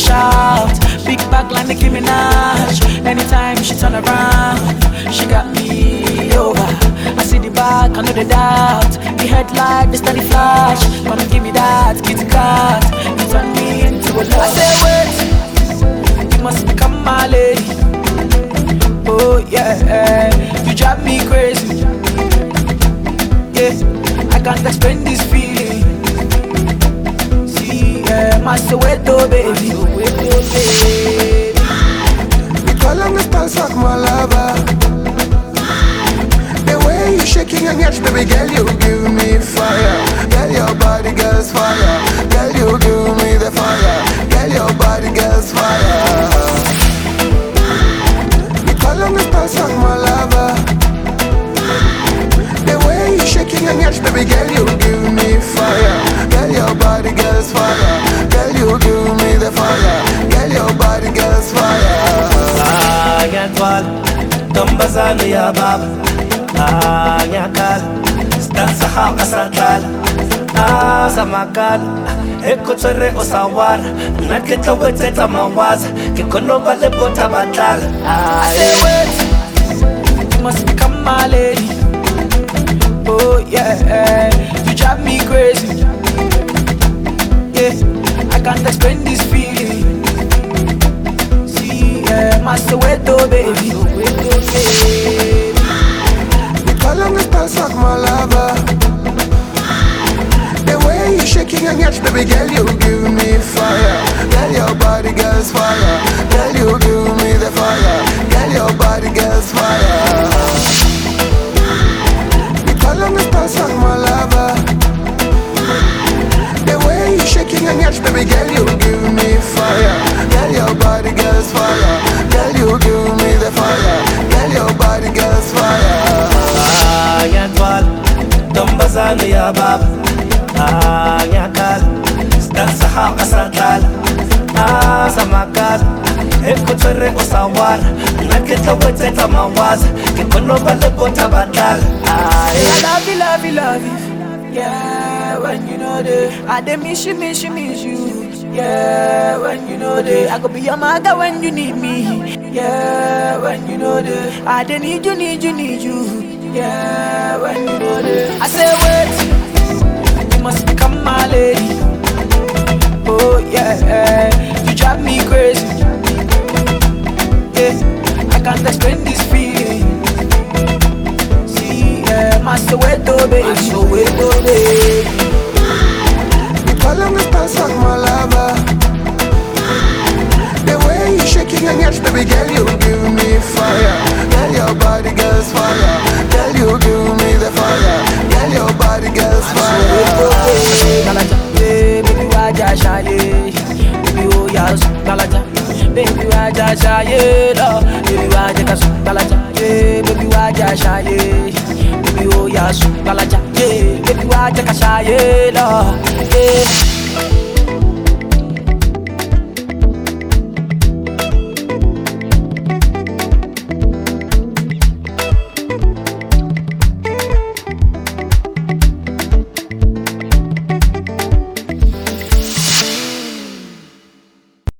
shout. Big back like Nicki Minaj. Anytime she turn around, she got me over. I see the back, I know the doubt. The headlight, the steady flash. Come give me that kitty cat. You turn me into a love. I say wait, you must become my lady. Oh yeah, you drive me crazy. Yeah, I can't explain this feeling. See, yeah, my Soweto baby. Baby. Calling me spell suck my lover. The way you shaking your yash, baby girl, you give me fire. Girl, your body girl's fire. Girl, you give me the fire. Girl, your body girl's fire. Calling me spell suck my lover. The way you shaking your yash, baby girl, you ngiyagcwala ntombazane yababa ngiyakhala sidansa haka sadlala ah, samakala eko tshwere o sa wara nna ke tlo wetsetsa mawaza ke kgone ba le botha batlala ah, I say wait, you must become my lady. Oh yeah, you drive me crazy. Yeah, I can't explain this feeling. See, yeah, my Soweto baby. Me spell suck my lover. The way you shaking your yash, baby girl, you give me fire. Girl, your body girl's fire. Girl, you give me the fire. Girl, your body girl's fire. Me spell suck my lover. The way you shaking your yash, baby girl, you give me fire. Ntombazane yababa ah, ngiyakhala sidansa haka sadlala ah, samakala eko eh, tshwere o sa wara nna ke tlo wetsetsa mawaza ke kgone ba le botha batlala ah eh. I love you, love you, love you. Yeah, when you know the I dey miss you, miss you, miss you. Yeah, when you know the I go be your mother when you need me. Yeah, when you know the I dey need you, need you, need you. Yeah, when you know the I say wait, you must become my lady. Oh yeah, you drive me crazy. Yeah, I can't explain this feeling. See, yeah, my Soweto oh, baby, my Soweto oh, baby. Calling me spell suck my lover. The way you shaking your yash, baby girl, you give me fire. Girl, já ṣayé bébí ó yà ó sùn gbalaja bébí wá já ṣayé lọ. Bébí wá jẹ́ ká sùn gbalaja bébí wá já ṣayé bébí ó yà ó sùn gbalaja bébí wá jẹ́ ká ṣayé lọ.